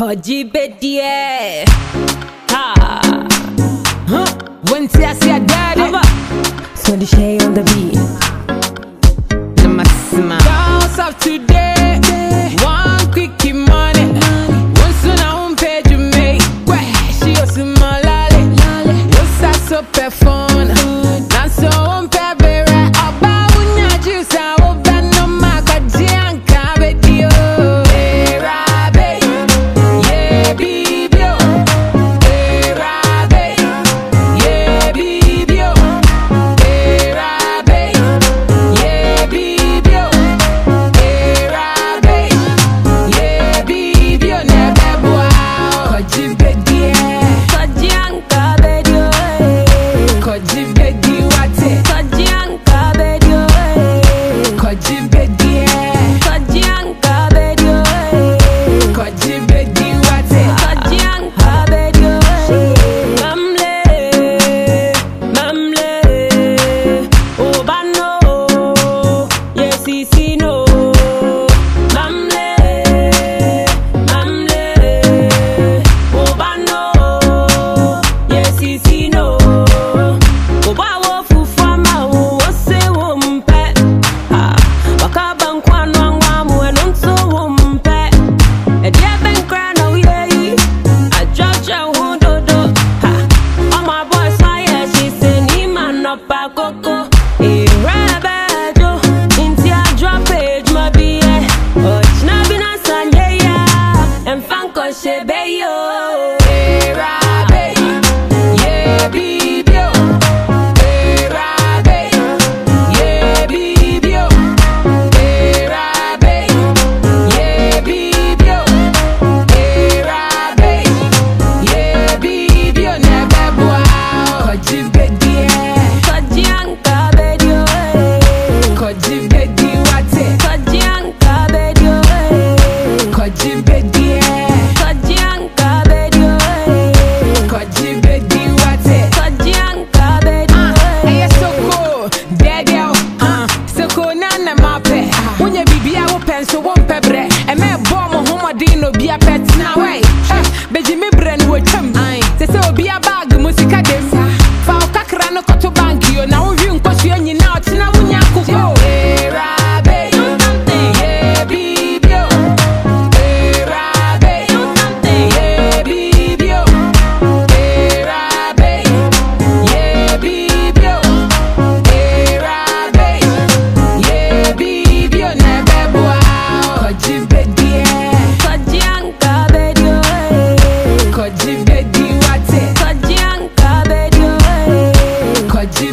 Kojibedie Ha. Huh? When sassy I daddy. So the shay on the beat. Namasima Dance of today. One quickie money. Home page you make. She so ṣe bẹ́ẹ̀ yóò. Уходи